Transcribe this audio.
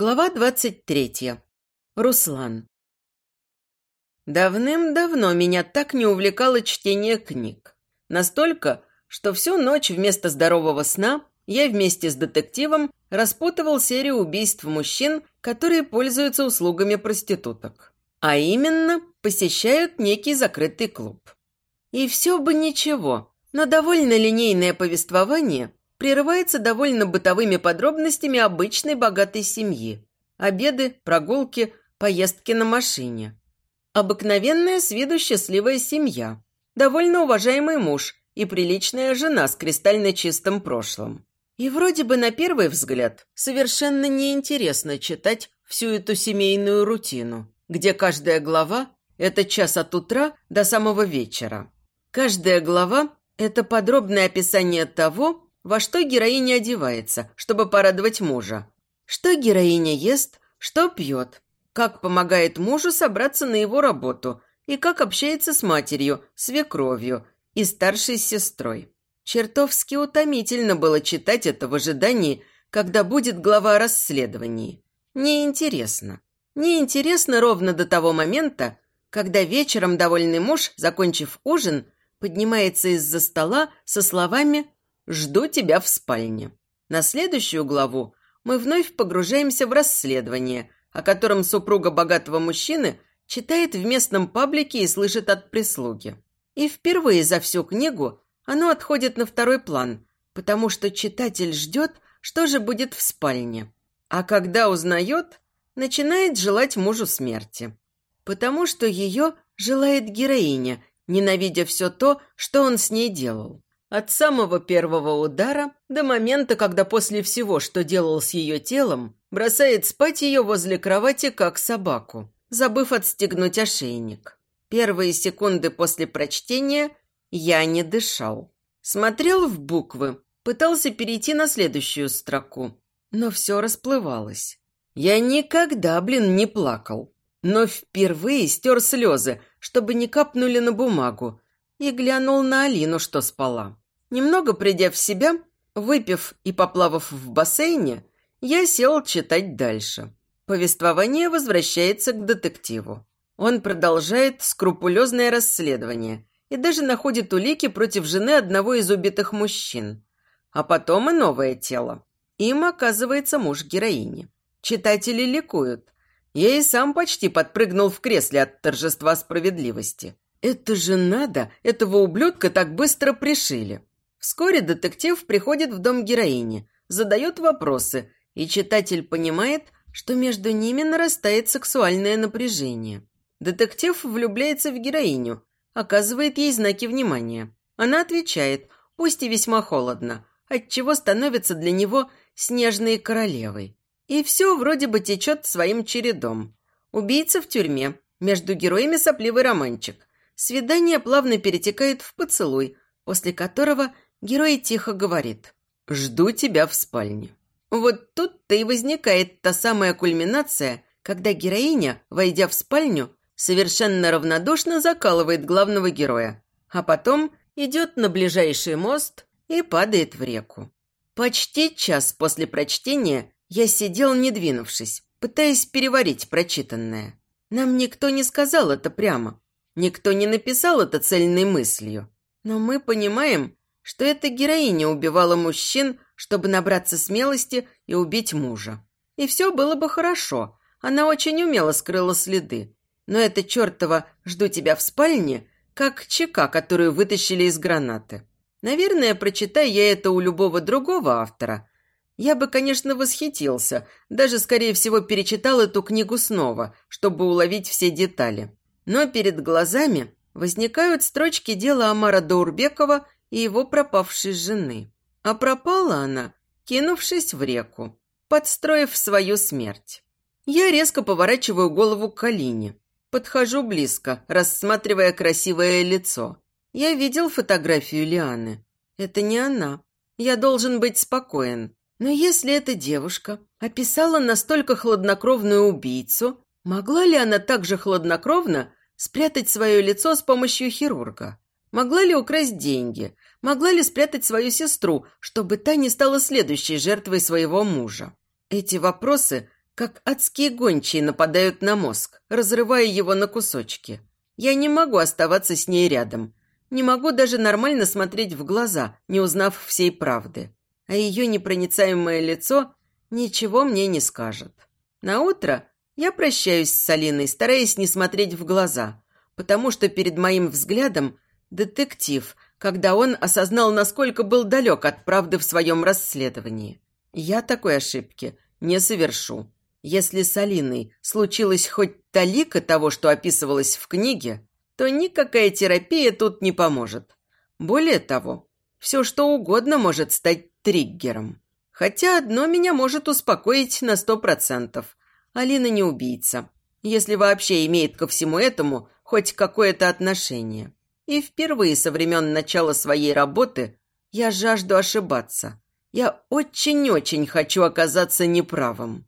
Глава двадцать третья. Руслан. Давным-давно меня так не увлекало чтение книг. Настолько, что всю ночь вместо здорового сна я вместе с детективом распутывал серию убийств мужчин, которые пользуются услугами проституток. А именно, посещают некий закрытый клуб. И все бы ничего, но довольно линейное повествование прерывается довольно бытовыми подробностями обычной богатой семьи. Обеды, прогулки, поездки на машине. Обыкновенная с виду счастливая семья. Довольно уважаемый муж и приличная жена с кристально чистым прошлым. И вроде бы на первый взгляд совершенно неинтересно читать всю эту семейную рутину, где каждая глава – это час от утра до самого вечера. Каждая глава – это подробное описание того, во что героиня одевается, чтобы порадовать мужа, что героиня ест, что пьет, как помогает мужу собраться на его работу и как общается с матерью, свекровью и старшей сестрой. Чертовски утомительно было читать это в ожидании, когда будет глава о расследовании. Неинтересно. Неинтересно ровно до того момента, когда вечером довольный муж, закончив ужин, поднимается из-за стола со словами «Жду тебя в спальне». На следующую главу мы вновь погружаемся в расследование, о котором супруга богатого мужчины читает в местном паблике и слышит от прислуги. И впервые за всю книгу оно отходит на второй план, потому что читатель ждет, что же будет в спальне. А когда узнает, начинает желать мужу смерти. Потому что ее желает героиня, ненавидя все то, что он с ней делал. От самого первого удара до момента, когда после всего, что делал с ее телом, бросает спать ее возле кровати, как собаку, забыв отстегнуть ошейник. Первые секунды после прочтения я не дышал. Смотрел в буквы, пытался перейти на следующую строку, но все расплывалось. Я никогда, блин, не плакал, но впервые стер слезы, чтобы не капнули на бумагу, и глянул на Алину, что спала. Немного придя в себя, выпив и поплавав в бассейне, я сел читать дальше. Повествование возвращается к детективу. Он продолжает скрупулезное расследование и даже находит улики против жены одного из убитых мужчин. А потом и новое тело. Им оказывается муж героини. Читатели ликуют. Я и сам почти подпрыгнул в кресле от торжества справедливости. Это же надо, этого ублюдка так быстро пришили. Вскоре детектив приходит в дом героини, задает вопросы, и читатель понимает, что между ними нарастает сексуальное напряжение. Детектив влюбляется в героиню, оказывает ей знаки внимания. Она отвечает, пусть и весьма холодно, отчего становится для него снежной королевой. И все вроде бы течет своим чередом. Убийца в тюрьме, между героями сопливый романчик. Свидание плавно перетекает в поцелуй, после которого герой тихо говорит «Жду тебя в спальне». Вот тут-то и возникает та самая кульминация, когда героиня, войдя в спальню, совершенно равнодушно закалывает главного героя, а потом идет на ближайший мост и падает в реку. Почти час после прочтения я сидел, не двинувшись, пытаясь переварить прочитанное. Нам никто не сказал это прямо, Никто не написал это цельной мыслью. Но мы понимаем, что эта героиня убивала мужчин, чтобы набраться смелости и убить мужа. И все было бы хорошо. Она очень умело скрыла следы. Но это чертова «жду тебя в спальне» как чека, которую вытащили из гранаты. Наверное, прочитая я это у любого другого автора, я бы, конечно, восхитился, даже, скорее всего, перечитал эту книгу снова, чтобы уловить все детали но перед глазами возникают строчки дела Амара Даурбекова и его пропавшей жены. А пропала она, кинувшись в реку, подстроив свою смерть. Я резко поворачиваю голову к Алине. Подхожу близко, рассматривая красивое лицо. Я видел фотографию Лианы. Это не она. Я должен быть спокоен. Но если эта девушка описала настолько хладнокровную убийцу, могла ли она также хладнокровно Спрятать свое лицо с помощью хирурга? Могла ли украсть деньги? Могла ли спрятать свою сестру, чтобы та не стала следующей жертвой своего мужа? Эти вопросы как адские гончие нападают на мозг, разрывая его на кусочки. Я не могу оставаться с ней рядом. Не могу даже нормально смотреть в глаза, не узнав всей правды. А ее непроницаемое лицо ничего мне не скажет. На утро я прощаюсь с Алиной, стараясь не смотреть в глаза, потому что перед моим взглядом детектив, когда он осознал, насколько был далек от правды в своем расследовании. Я такой ошибки не совершу. Если с Алиной случилось хоть талика того, что описывалось в книге, то никакая терапия тут не поможет. Более того, все что угодно может стать триггером. Хотя одно меня может успокоить на сто процентов. Алина не убийца, если вообще имеет ко всему этому хоть какое-то отношение. И впервые со времен начала своей работы я жажду ошибаться. Я очень-очень хочу оказаться неправым.